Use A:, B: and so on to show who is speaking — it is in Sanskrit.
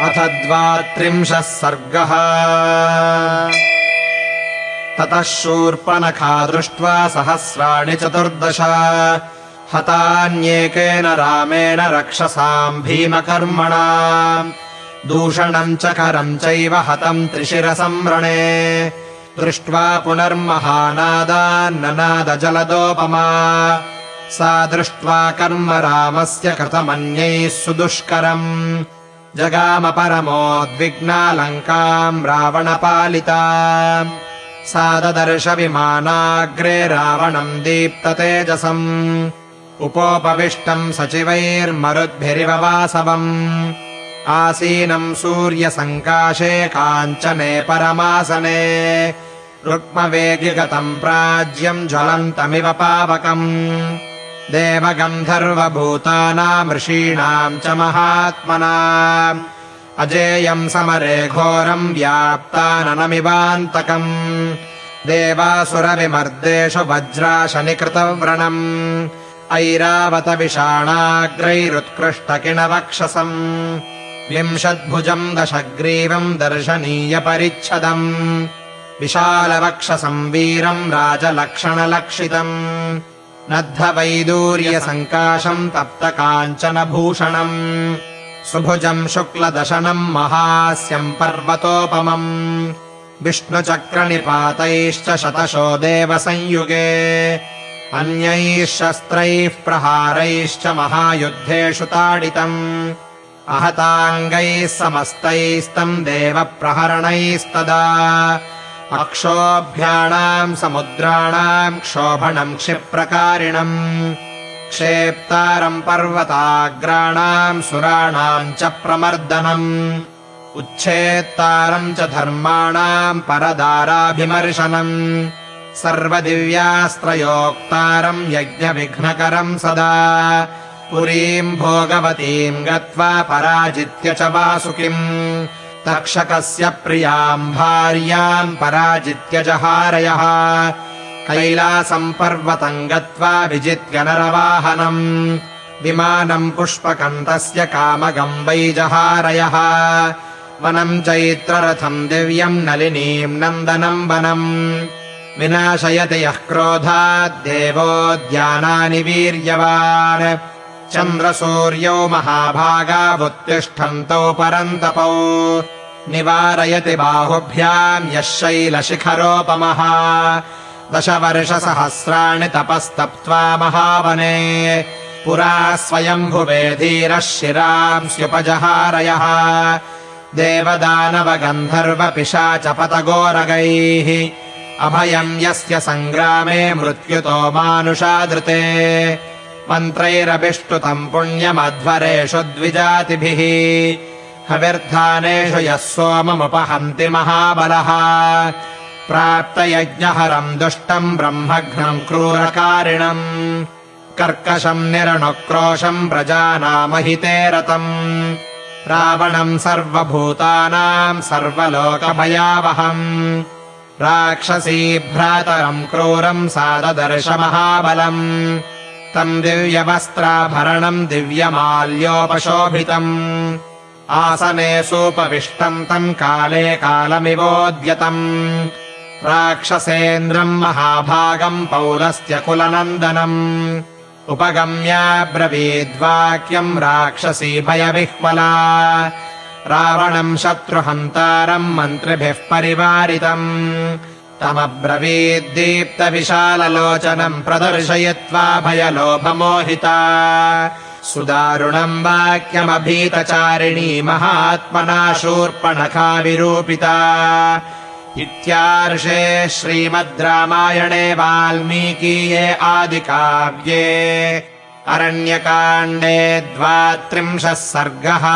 A: अथ द्वात्रिंशः सर्गः। ततः शूर्पणखा दृष्ट्वा सहस्राणि चतुर्दश। हतान्येकेन रामेण रक्षसाम् भीमकर्मणा। दूषणम् च करम् चैव हतम् त्रिशिरसंव्रणे। दृष्ट्वा पुनर्महानादान्ननादजलदोपमा। सा दृष्ट्वा कर्म रामस्य कृतमन्यैः सुदुष्करम् जगाम परमोद्विग्नालङ्काम् रावणपालिता सा ददर्श विमानाग्रे रावणम् दीप्ततेजसम् उपोपविष्टम् सचिवैर्मरुद्भिरिव वासवम् आसीनम् सूर्यसङ्काशे काञ्चने परमासने रुक्मवेगिगतम् प्राज्यम् ज्वलन्तमिव पावकम् देवगन्धर्वभूतानाम् ऋषीणाम् च महात्मना। अजेयम् समरे घोरम् व्याप्ताननमिवान्तकम्। देवासुरविमर्देषु वज्राशनिकृतव्रणम्। ऐरावतविषाणाग्रैरुत्कृष्टकिणवक्षसम्। विंशद्भुजम् दशग्रीवम् दर्शनीयपरिच्छदम्। विशालवक्षसम् वीरम् राजलक्षणलक्षितम् नद्धवैदूर्यसङ्काशम् तप्तकाञ्चनभूषणम् सुभुजम् शुक्लदशनम् महास्यम् पर्वतोपमम् विष्णुचक्रनिपातैश्च शतशो देवसंयुगे अन्यैः शस्त्रैः प्रहारैश्च महायुद्धेषु ताडितम् अहताङ्गैः समस्तैस्तम् देवप्रहरणैस्तदा अक्षोभ्याणाम् समुद्राणाम् क्षोभणम् क्षिप्रकारिणम् क्षेप्तारम् पर्वताग्राणाम् सुराणाम् च प्रमर्दनम् उच्छेत्तारम् च धर्माणाम् परदाराभिमर्शनम् सर्वदिव्यास्त्रयोक्तारम् यज्ञविघ्नकरम् सदा पुरीम् भोगवतीम् गत्वा पराजित्य च वासुकिम् तक्षकस्य प्रियाम् भार्याम् पराजित्य जहारयः कैलासम् पर्वतम् गत्वा विजित्य नरवाहनम् विमानम् पुष्पकम् तस्य कामगम् वै जहारयः वनम् चैत्ररथम् दिव्यम् नलिनीम् नन्दनम् वनम्। विनाशयति यः क्रोधाद्देवोद्यानानि वीर्यवान् चन्द्रसूर्यौ महाभागावुत्तिष्ठन्तौ परन्तपौ। निवारयति बाहुभ्याम् यः शैलशिखरोपमः दशवर्षसहस्राणि तपस्तप्त्वा महावने। पुरा स्वयम्भुवे धीरः शिरांस्युपजहारयः देवदानवगन्धर्वपिशाचपतगोरगैः। अभयम् यस्य सङ्ग्रामे मृत्युतो मानुषादृते मन्त्रैरभिष्टुतम् पुण्यमध्वरेषु द्विजातिभिः। हविर्धानेषु यः सोममुपहन्ति महाबलः। प्राप्तयज्ञहरम् दुष्टम् ब्रह्मघ्नम् क्रूरकारिणम्। कर्कशम् निरणुक्रोशम् प्रजानामहिते रतम्। रावणम् सर्वभूतानाम् सर्वलोकभयावहम्। राक्षसीभ्रातरम् क्रूरम् साददर्श महाबलम् तम् दिव्यवस्त्राभरणम् दिव्यमाल्योपशोभितम्। आसने सोपविष्टम् तम् काले कालमिवोद्यतम्। राक्षसेन्द्रम् महाभागम् पौलस्त्यकुलनन्दनम् उपगम्याब्रवीद्वाक्यम् राक्षसी भयविह्वला। रावणम् शत्रुहन्तारम् मन्त्रिभिः परिवारितम् तमब्रवीद्दीप्तविशाललोचनम् प्रदर्शयित्वा भयलोभमोहिता। सुदारुणम् वाक्यमभीतचारिणी महात्मना शूर्पणखा विरूपिता इत्यार्षे श्रीमद् रामायणे वाल्मीकीये आदिकाव्ये। अरण्यकाण्डे द्वात्रिंशः सर्गः